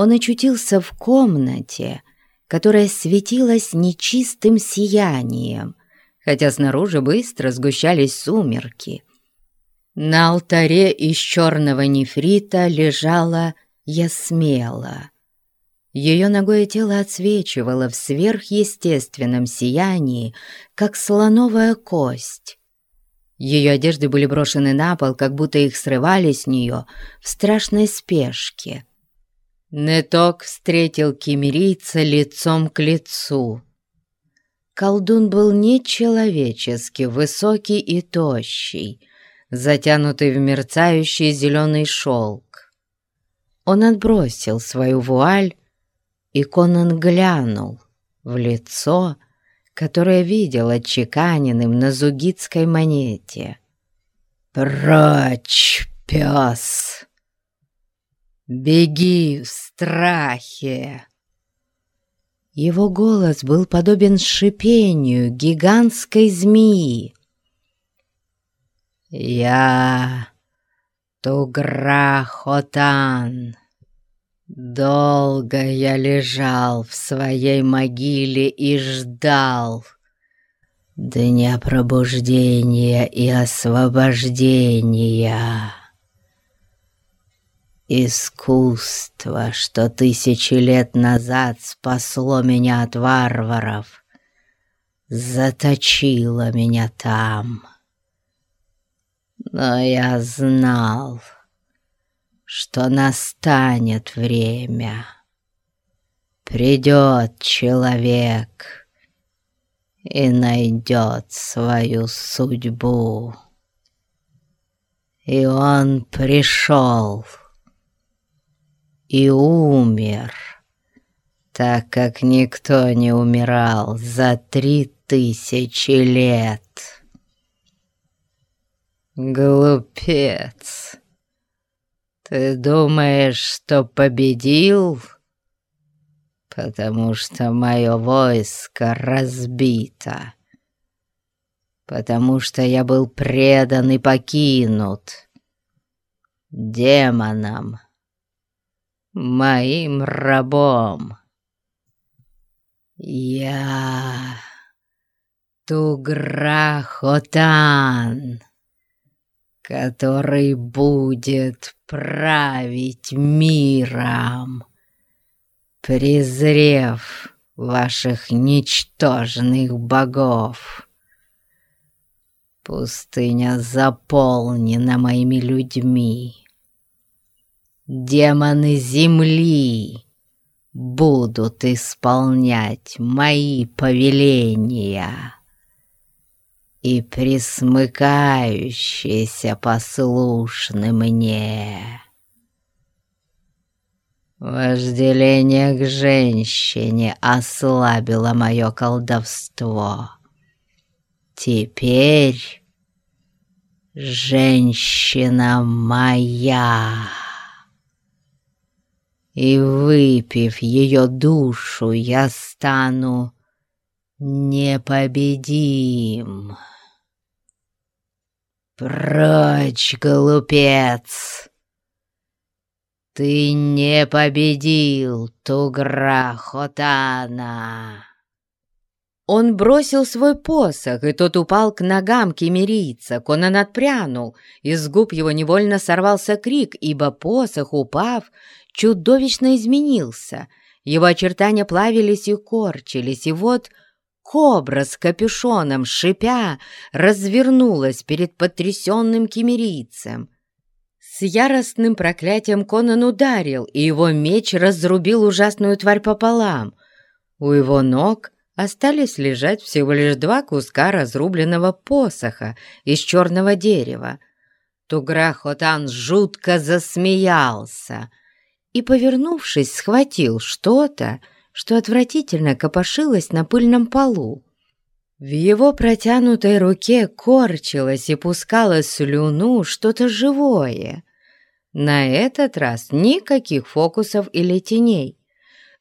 Он очутился в комнате, которая светилась нечистым сиянием, хотя снаружи быстро сгущались сумерки. На алтаре из черного нефрита лежала Ясмела. Ее ногое тело отсвечивало в сверхъестественном сиянии, как слоновая кость. Ее одежды были брошены на пол, как будто их срывали с нее в страшной спешке. Неток встретил кемерийца лицом к лицу. Колдун был нечеловечески высокий и тощий, затянутый в мерцающий зеленый шелк. Он отбросил свою вуаль и Конан глянул в лицо, которое видел отчеканенным на зугитской монете. «Прочь, пес! Беги в страхе!» Его голос был подобен шипению гигантской змеи. «Я Туграхотан!» Долго я лежал в своей могиле и ждал дня пробуждения и освобождения. Искусство, что тысячи лет назад спасло меня от варваров, заточило меня там. Но я знал, что настанет время. Придет человек и найдет свою судьбу. И он пришел и умер, так как никто не умирал за три тысячи лет. Глупец! «Ты думаешь, что победил?» «Потому что мое войско разбито, потому что я был предан и покинут демоном, моим рабом. Я Туграхотан» который будет править миром, презрев ваших ничтожных богов. Пустыня заполнена моими людьми. Демоны земли будут исполнять мои повеления и присмыкающийся послушны мне. Вожделение к женщине ослабило мое колдовство. Теперь женщина моя. И выпив ее душу, я стану непобедим. «Прочь, глупец! Ты не победил Тугра Хотана!» Он бросил свой посох, и тот упал к ногам кемерийца. Конан отпрянул, из губ его невольно сорвался крик, ибо посох, упав, чудовищно изменился. Его очертания плавились и корчились, и вот Кобра с капюшоном, шипя, развернулась перед потрясенным кемерийцем. С яростным проклятием Конан ударил, и его меч разрубил ужасную тварь пополам. У его ног остались лежать всего лишь два куска разрубленного посоха из черного дерева. Тугра-Хотан жутко засмеялся и, повернувшись, схватил что-то, что отвратительно копошилось на пыльном полу. В его протянутой руке корчилось и пускало слюну что-то живое. На этот раз никаких фокусов или теней.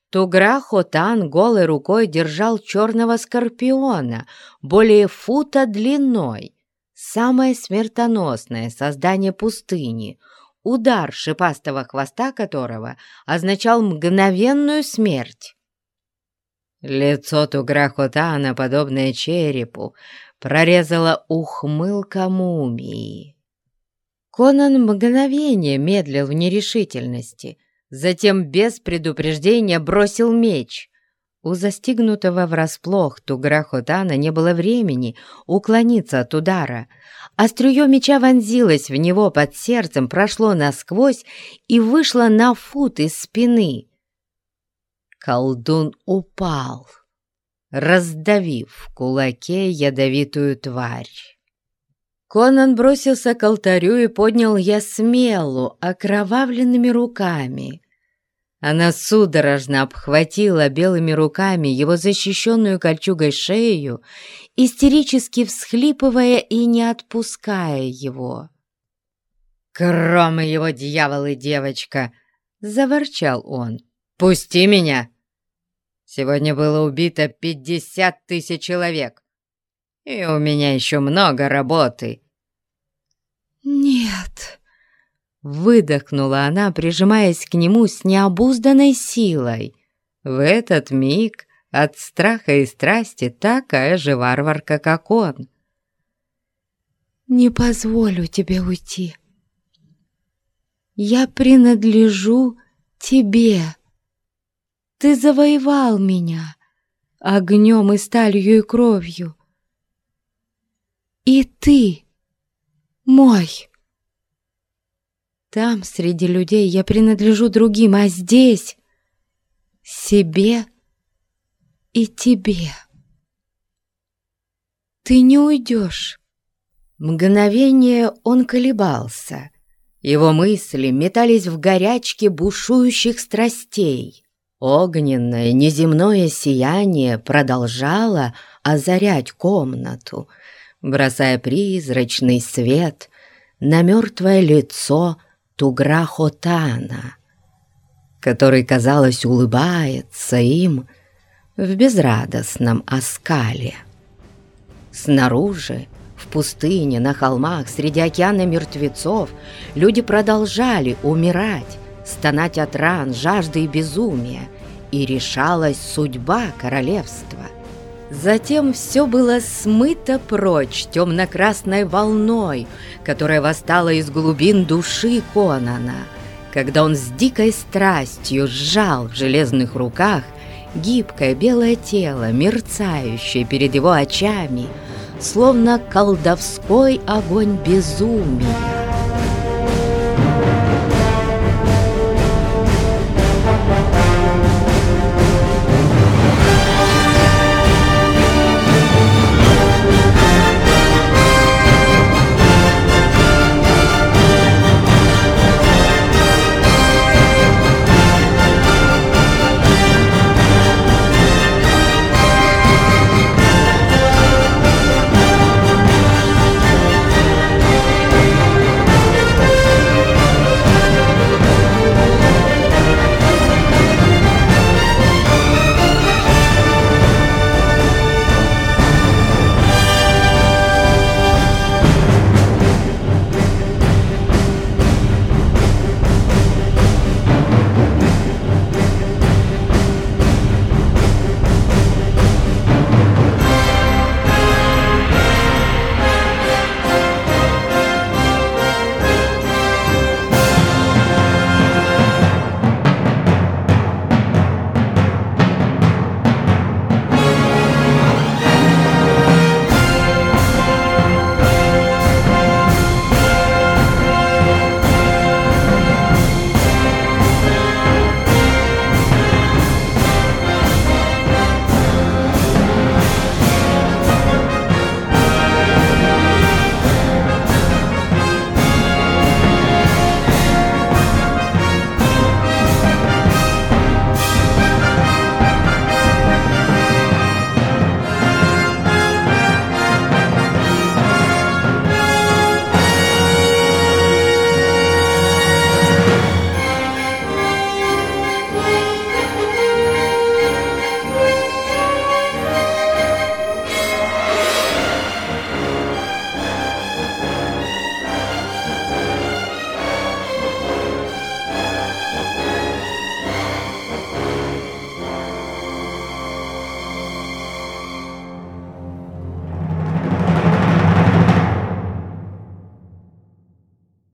Тугра Хотан голой рукой держал черного скорпиона, более фута длиной. Самое смертоносное создание пустыни, удар шипастого хвоста которого означал мгновенную смерть. Лицо Туграхотана, подобное черепу, прорезала ухмылка мумии. Конан мгновение медлил в нерешительности, затем без предупреждения бросил меч. У застигнутого врасплох Туграхотана не было времени уклониться от удара. Острие меча вонзилось в него под сердцем, прошло насквозь и вышло на фут из спины. Колдун упал, раздавив в кулаке ядовитую тварь. Конан бросился к алтарю и поднял Ясмелу окровавленными руками. Она судорожно обхватила белыми руками его защищенную кольчугой шею, истерически всхлипывая и не отпуская его. «Кроме его, дьявол и девочка!» — заворчал он. «Пусти меня! Сегодня было убито пятьдесят тысяч человек, и у меня еще много работы». «Нет!» — выдохнула она, прижимаясь к нему с необузданной силой. В этот миг от страха и страсти такая же варварка, как он. «Не позволю тебе уйти. Я принадлежу тебе». Ты завоевал меня огнем и сталью и кровью. И ты мой. Там, среди людей, я принадлежу другим, а здесь — себе и тебе. Ты не уйдешь. Мгновение он колебался. Его мысли метались в горячке бушующих страстей. Огненное неземное сияние продолжало озарять комнату, бросая призрачный свет на мертвое лицо Туграхотана, который, казалось, улыбается им в безрадостном оскале. Снаружи, в пустыне, на холмах, среди океана мертвецов, люди продолжали умирать, стонать от ран, жажды и безумия, и решалась судьба королевства. Затем все было смыто прочь темно-красной волной, которая восстала из глубин души Конана, когда он с дикой страстью сжал в железных руках гибкое белое тело, мерцающее перед его очами, словно колдовской огонь безумия.